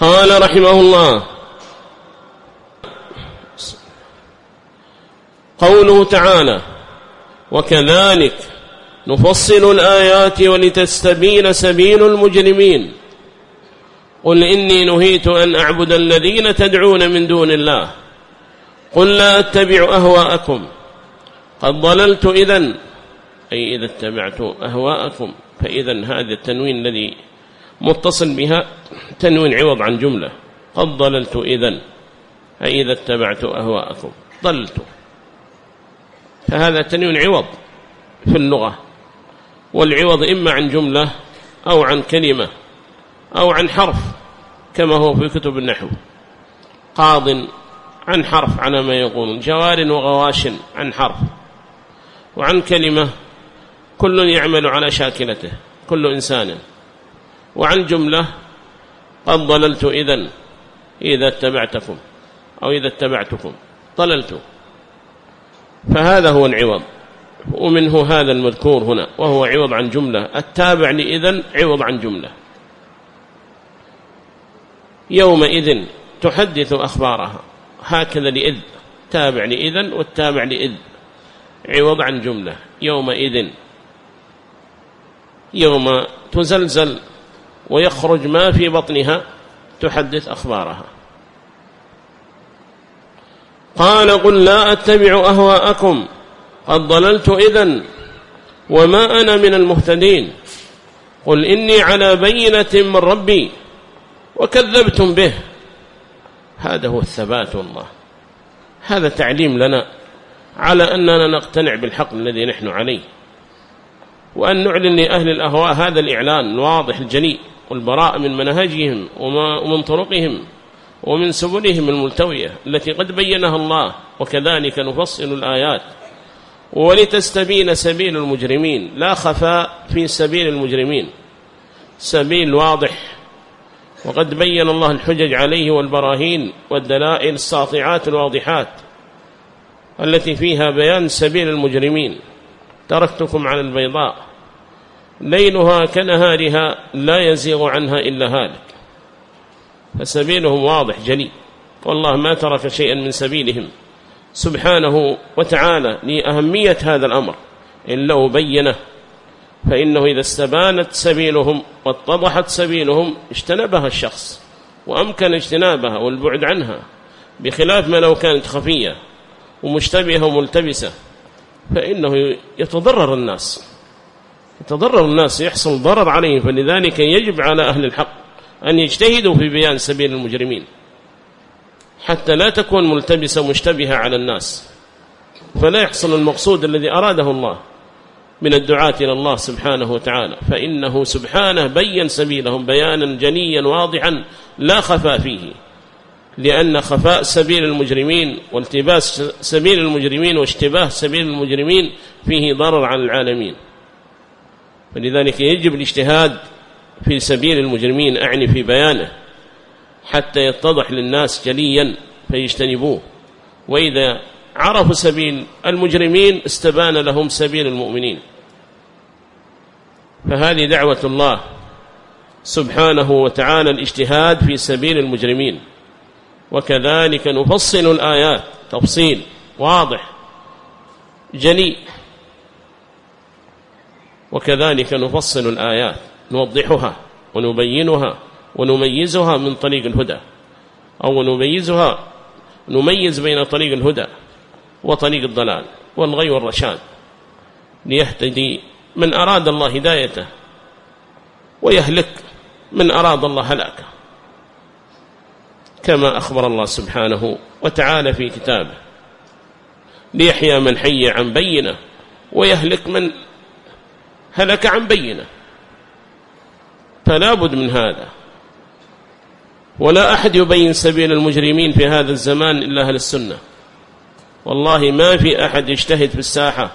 قال رحمه الله. قوله تعالى وكذلك نفصل الآيات ولتستبين سبيل المجرمين. قل إني نهيت أن أعبد الذين تدعون من دون الله. قل لا أتبع أهواءكم. قد ضللت إذن. أي إذا اتبعت أهواءكم فإذا هذا التنوين الذي متصل بها تنوين عوض عن جملة. قد ضللت إذن. أي إذا اتبعت أهواءكم. ضللت. فهذا تنوين عوض في اللغة. والعوض إما عن جملة أو عن كلمة أو عن حرف كما هو في كتب النحو. قاض عن حرف على ما يقولون جوار وغواش عن حرف. وعن كلمة كل يعمل على شاكلته كل إنسان. وعن جملة قد ضللت إذن إذا اتبعتكم أو إذا اتبعتكم. ضللت. فهذا هو العوض. ومنه هذا المذكور هنا وهو عوض عن جملة. التابع لإذن عوض عن جملة. يومئذ تحدث أخبارها. هكذا لإذ. تابع لإذن والتابع لإذ. عوض عن جملة. يومئذ. يوم تزلزل ويخرج ما في بطنها تحدث أخبارها. قال قل لا أتبع أهواءكم قد ضللت إذن وما أنا من المهتدين. قل إني على بينة من ربي وكذبتم به. هذا هو الثبات والله. هذا تعليم لنا على أننا نقتنع بالحق الذي نحن عليه. وأن نعلن لأهل الأهواء هذا الإعلان الواضح الجلي والبراء من منهجهم ومن طرقهم ومن سبلهم الملتوية التي قد بينها الله وكذلك نفصل الآيات. ولتستبين سبيل المجرمين لا خفاء في سبيل المجرمين. سبيل واضح. وقد بين الله الحجج عليه والبراهين والدلائل الساطعات الواضحات التي فيها بيان سبيل المجرمين. تركتكم على البيضاء. ليلها كنهارها لا يزيغ عنها إلا هالك. فسبيلهم واضح جلي والله ما ترك شيئا من سبيلهم. سبحانه وتعالى لأهمية هذا الأمر. إلا وبينه فإنه إذا استبانت سبيلهم واتضحت سبيلهم اجتنبها الشخص وأمكن اجتنابها والبعد عنها بخلاف ما لو كانت خفية ومشتبهة وملتبسة فإنه يتضرر الناس. يتضرر الناس يحصل ضرر عليهم. فلذلك يجب على أهل الحق أن يجتهدوا في بيان سبيل المجرمين حتى لا تكون ملتبسة مشتبهة على الناس. فلا يحصل المقصود الذي أراده الله من الدعاة إلى الله سبحانه وتعالى. فإنه سبحانه بين سبيلهم بيانا جنيا واضحا لا خفى فيه لأن خفاء سبيل المجرمين والتباس سبيل المجرمين واشتباه سبيل المجرمين فيه ضرر على العالمين. فلذلك يجب الاجتهاد في سبيل المجرمين أعني في بيانه حتى يتضح للناس جليا فيجتنبوه. وإذا عرفوا سبيل المجرمين استبان لهم سبيل المؤمنين. فهذه دعوة الله سبحانه وتعالى الاجتهاد في سبيل المجرمين. وكذلك نفصل الآيات تفصيل واضح جلي. وكذلك نفصل الآيات نوضحها ونبينها ونميزها من طريق الهدى أو نميزها نميز بين طريق الهدى وطريق الضلال والغي والرشاد ليهتدي من أراد الله هدايته ويهلك من أراد الله هلاكه. كما أخبر الله سبحانه وتعالى في كتابه ليحيى من حي عن بينة ويهلك من هلك عن بينة. فلا بد من هذا. ولا أحد يبين سبيل المجرمين في هذا الزمان إلا أهل السنة. والله ما في أحد يجتهد في الساحة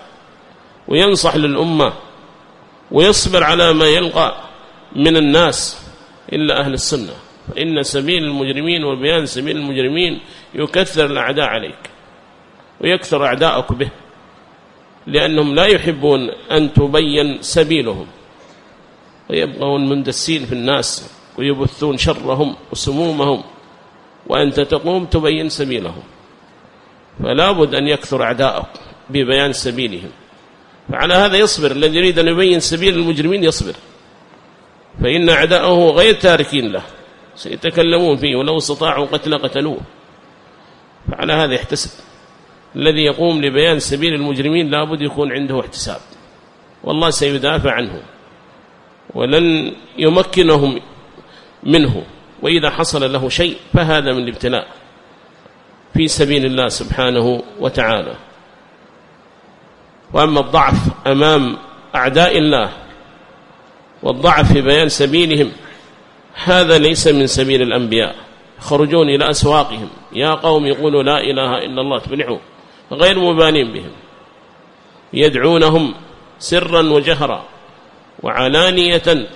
وينصح للأمة ويصبر على ما يلقى من الناس إلا أهل السنة. فإن سبيل المجرمين وبيان سبيل المجرمين يكثر الأعداء عليك ويكثر أعداءك به. لأنهم لا يحبون أن تبين سبيلهم. ويبقون مندسين في الناس ويبثون شرهم وسمومهم وأنت تقوم تبين سبيلهم. فلا بد أن يكثر أعداءك ببيان سبيلهم. فعلى هذا يصبر الذي يريد أن يبين سبيل المجرمين يصبر. فإن أعداءه غير تاركين له سيتكلمون فيه ولو استطاعوا قتل قتلوه. فعلى هذا يحتسب. الذي يقوم لبيان سبيل المجرمين لابد يكون عنده احتساب. والله سيدافع عنه ولن يمكنهم منه وإذا حصل له شيء فهذا من الابتلاء في سبيل الله سبحانه وتعالى. وأما الضعف أمام أعداء الله والضعف في بيان سبيلهم هذا ليس من سبيل الأنبياء. خرجون إلى أسواقهم. يا قوم يقولوا لا إله إلا الله تبنعوا غير مبالين بهم. يدعونهم سرا وجهرا وعلانية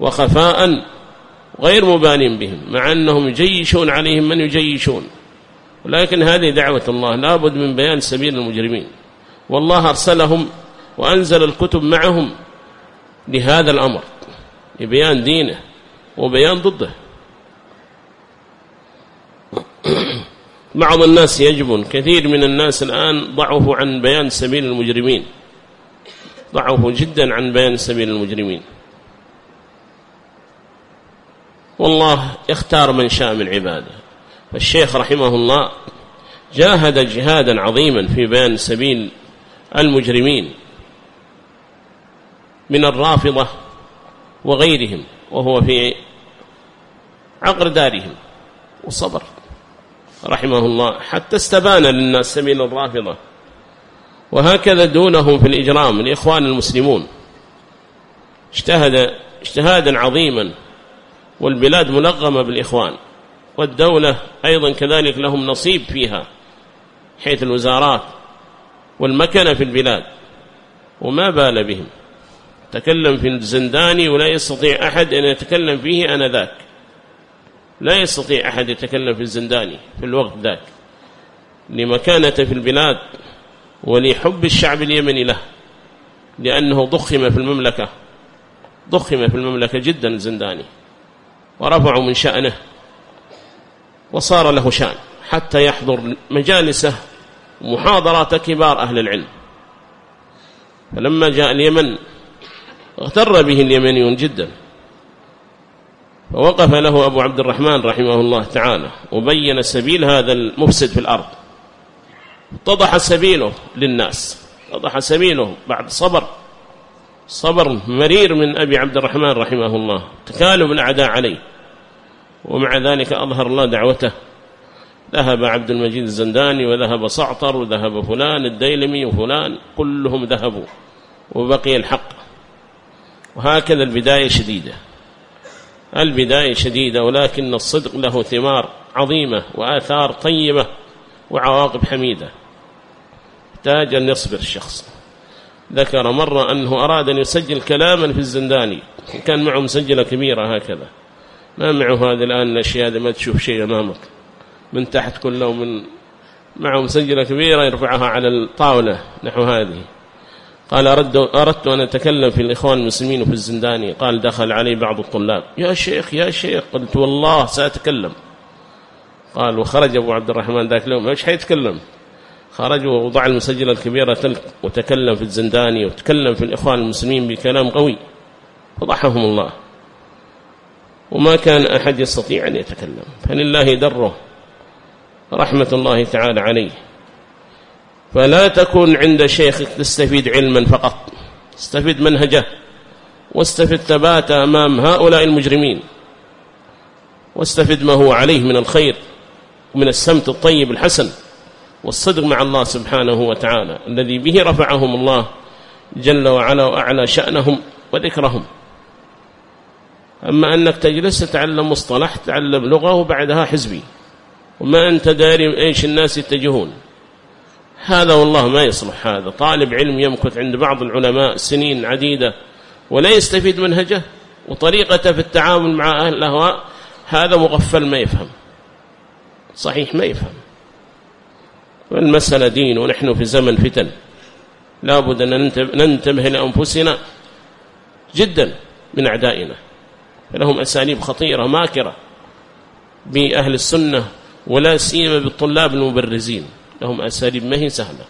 وخفاء غير مبالين بهم مع أنهم يجيشون عليهم من يجيشون. ولكن هذه دعوة الله لابد من بيان سبيل المجرمين. والله أرسلهم وأنزل الكتب معهم لهذا الأمر لبيان دينه وبيان ضده. بعض الناس يجبن. كثير من الناس الآن ضعفوا عن بيان سبيل المجرمين. ضعفوا جدا عن بيان سبيل المجرمين. والله يختار من شاء من عباده. فالشيخ رحمه الله جاهد جهادا عظيما في بيان سبيل المجرمين من الرافضة وغيرهم وهو في عقر دارهم وصبر. رحمه الله حتى استبان للناس سبيل الرافضة. وهكذا دونهم في الإجرام الإخوان المسلمون. اجتهد اجتهادا عظيما والبلاد ملغمة بالإخوان. والدولة أيضا كذلك لهم نصيب فيها حيث الوزارات والمكنة في البلاد. وما بال بهم. تكلم في الزنداني ولا يستطيع أحد أن يتكلم فيه أنا ذاك لا يستطيع أحد يتكلم في الزنداني في الوقت ذاك. لمكانته في البلاد ولحب الشعب اليمني له لأنه ضخم في المملكة ضخم في المملكة جدا الزنداني ورفعوا من شأنه وصار له شأن حتى يحضر مجالسه محاضرات كبار أهل العلم. فلما جاء اليمن اغتر به اليمنيون جدا. فوقف له أبو عبد الرحمن رحمه الله تعالى وبين سبيل هذا المفسد في الأرض. اتضح سبيله للناس اتضح سبيله بعد صبر صبر مرير من أبي عبد الرحمن رحمه الله تكالب الأعداء عليه. ومع ذلك أظهر الله دعوته ذهب عبد المجيد الزنداني وذهب صعطر وذهب فلان الديلمي وفلان كلهم ذهبوا وبقي الحق. وهكذا البداية شديدة. البداية شديدة ولكن الصدق له ثمار عظيمة وآثار طيبة وعواقب حميدة. احتاج أن يصبر الشخص. ذكر مرة أنه أراد أن يسجل كلاما في الزنداني. كان معه مسجلة كبيرة هكذا. ما معه هذه الآن الأشياء هذه ما تشوف شيء أمامك. من تحت كله من معه مسجلة كبيرة يرفعها على الطاولة نحو هذه. قال أردت, أردت أن أتكلم في الإخوان المسلمين وفي الزنداني. قال دخل علي بعض الطلاب. يا شيخ يا شيخ. قلت والله سأتكلم. قال وخرج أبو عبد الرحمن ذاك اليوم. إيش حيتكلم؟ خرج ووضع المسجلة الكبيرة تلك وتكلم في الزنداني وتكلم في الإخوان المسلمين بكلام قوي. فضحهم الله. وما كان أحد يستطيع أن يتكلم. فلله دره. رحمة الله تعالى عليه. فلا تكن عند شيخك تستفيد علما فقط. استفيد منهجه واستفد ثباته أمام هؤلاء المجرمين. واستفد ما هو عليه من الخير ومن السمت الطيب الحسن والصدق مع الله سبحانه وتعالى الذي به رفعهم الله جل وعلا وأعلى شأنهم وذكرهم. أما أنك تجلس تتعلم مصطلح تتعلم لغة وبعدها حزبي. وما أنت داري إيش الناس يتجهون. هذا والله ما يصلح هذا. طالب علم يمكث عند بعض العلماء سنين عديدة ولا يستفيد منهجه وطريقته في التعامل مع أهل الأهواء هذا مغفل ما يفهم. صحيح ما يفهم. والمسألة دين ونحن في زمن فتن. لابد أن ننتبه لأنفسنا جدا من أعدائنا. لهم أساليب خطيرة ماكرة بأهل السنة ولا سيما بالطلاب المبرزين. لهم أساليب ما هي سهلة؟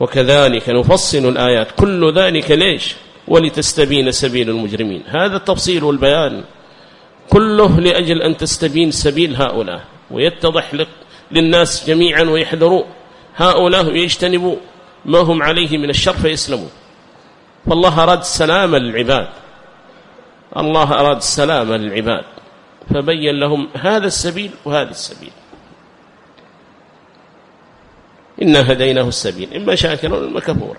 وكذلك نفصل الآيات كل ذلك ليش؟ ولتستبين سبيل المجرمين. هذا التفصيل والبيان كله لأجل أن تستبين سبيل هؤلاء. ويتضح للناس جميعا ويحذروا. هؤلاء ويجتنبوا ما هم عليه من الشر فيسلموا. فالله أراد السلام للعباد الله أراد السلام للعباد فبين لهم هذا السبيل وهذا السبيل. إنا هديناه السبيل إما شاكرا وإما كفورا.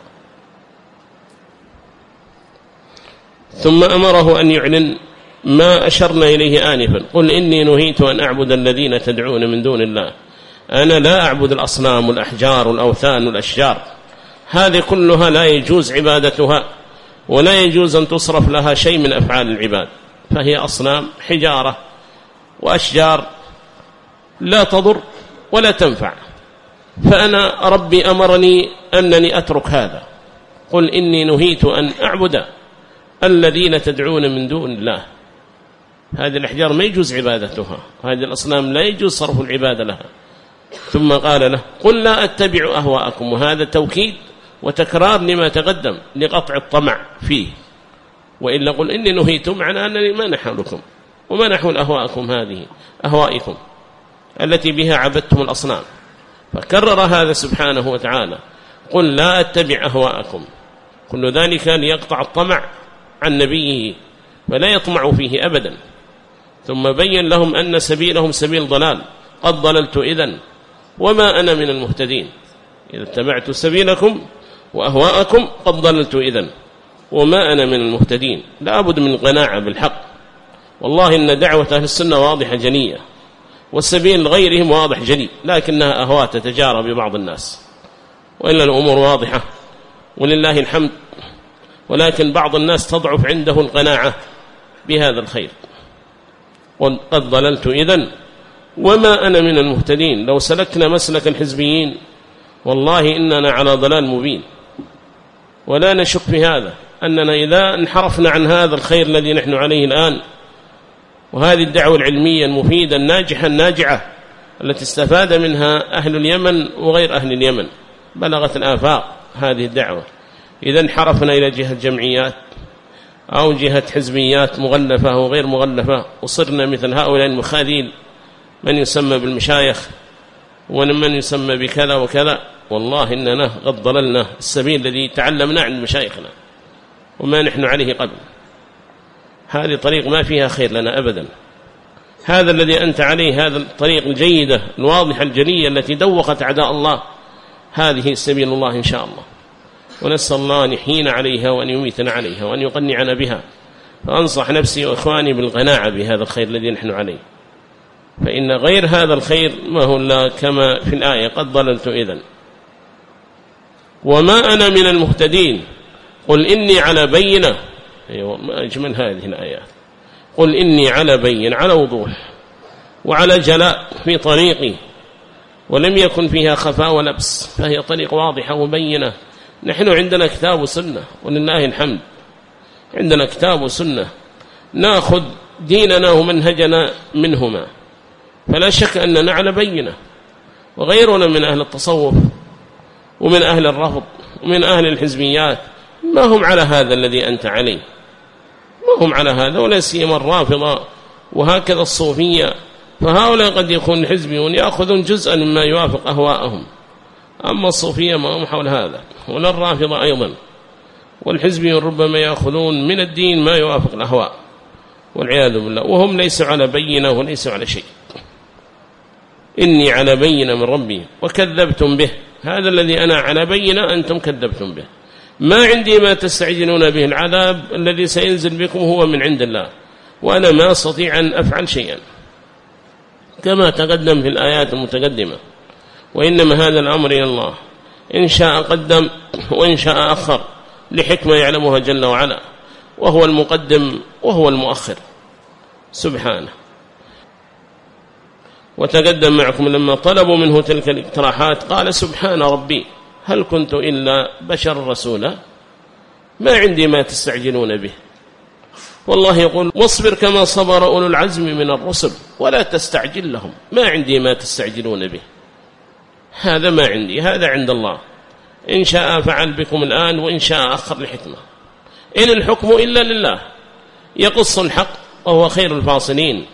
ثم أمره أن يعلن ما أشرنا إليه آنفا. قل إني نهيت أن أعبد الذين تدعون من دون الله. أنا لا أعبد الأصنام والأحجار والأوثان والأشجار هذه كلها لا يجوز عبادتها ولا يجوز أن تصرف لها شيء من أفعال العباد. فهي أصنام حجارة وأشجار لا تضر ولا تنفع. فأنا ربي أمرني أنني أترك هذا. قل إني نهيت أن أعبد الذين تدعون من دون الله. هذه الأحجار ما يجوز عبادتها. هذه الأصنام لا يجوز صرف العبادة لها. ثم قال له قل لا أتبع أهواءكم. وهذا توكيد وتكرار لما تقدم لقطع الطمع فيه. وإلا قل إني نهيت معنى أنني ما نحولكم وما نحول أهواءكم هذه أهوائكم التي بها عبدتم الأصنام. فكرر هذا سبحانه وتعالى. قل لا أتبع أهواءكم كل ذلك ليقطع الطمع عن نبيه فلا يطمع فيه أبدا. ثم بين لهم أن سبيلهم سبيل ضلال. قد ضللت إذن وما أنا من المهتدين. إذا اتبعت سبيلكم وأهواءكم قد ضللت إذن وما أنا من المهتدين. لا بد من قناعة بالحق. والله إن دعوة أهل السنة واضحة جنية والسبيل غيرهم واضح جلي لكنها أهواء تتجارى ببعض الناس وإلا الأمور واضحة ولله الحمد ولكن بعض الناس تضعف عنده القناعة بهذا الخير. قد ضللت إذن وما أنا من المهتدين لو سلكنا مسلك الحزبيين والله إننا على ضلال مبين. ولا نشك في هذا أننا إذا انحرفنا عن هذا الخير الذي نحن عليه الآن وهذه الدعوة العلمية المفيدة الناجحة الناجعة التي استفاد منها أهل اليمن وغير أهل اليمن. بلغت الآفاق هذه الدعوة. إذا انحرفنا إلى جهة جمعيات أو جهة حزبيات مغلفة وغير مغلفة وصرنا مثل هؤلاء المخاذيل. من يسمى بالمشايخ ومن يسمى بكذا وكذا. والله إننا قد ضللنا. السبيل الذي تعلمنا عند مشايخنا. وما نحن عليه قبل. هذه طريق ما فيها خير لنا أبدا. هذا الذي أنت عليه هذا الطريق الجيدة الواضحة الجلية التي دوقت أعداء الله هذه سبيل الله إن شاء الله. ونسأل الله أن يحيينا عليها وأن يميتنا عليها وأن يقنعنا بها. فأنصح نفسي وإخواني بالقناعة بهذا الخير الذي نحن عليه. فإن غير هذا الخير ما هو إلا كما في الآية قد ضللت إذن. وما أنا من المهتدين. قل إني على بينة. أيوة ما أجمل هذه الآيات. قل إني على بين على وضوح وعلى جلاء في طريقي ولم يكن فيها خفاء ولبس فهي طريق واضحة وبينة. نحن عندنا كتاب وسنة ولله الحمد. عندنا كتاب وسنة. ناخذ ديننا ومنهجنا منهما. فلا شك أننا على بينة. وغيرنا من أهل التصوف ومن أهل الرفض ومن أهل الحزبيات. ما هم على هذا الذي أنت عليه. ما هم على هذا ولا سيما الرافضة وهكذا الصوفية. فهؤلاء قد يكون حزبيون يأخذون جزءا مما يوافق أهواءهم. أما الصوفية ما هم حول هذا ولا الرافضة أيضا. والحزبيون ربما يأخذون من الدين ما يوافق الأهواء والعياذ بالله. وهم ليسوا على بينة وليسوا على شيء. إني على بينة من ربي وكذبتم به. هذا الذي أنا على بينة أنتم كذبتم به. ما عندي ما تستعجلون به العذاب الذي سينزل بكم هو من عند الله وأنا ما أستطيع أن أفعل شيئا. كما تقدم في الآيات المتقدمة وإنما هذا الأمر إلى الله. إن شاء قدم وإن شاء أخر لحكمة يعلمها جل وعلا وهو المقدم وهو المؤخر. سبحانه. وتقدم معكم لما طلبوا منه تلك الاقتراحات قال سبحان ربي هل كنت إلا بشر رسولا ما عندي ما تستعجلون به. والله يقول واصبر كما صبر أولو العزم من الرسل ولا تستعجل لهم. ما عندي ما تستعجلون به. هذا ما عندي هذا عند الله. إن شاء فعل بكم الآن وإن شاء أخر لحكمة. إن الحكم إلا لله. يقص الحق وهو خير الفاصلين.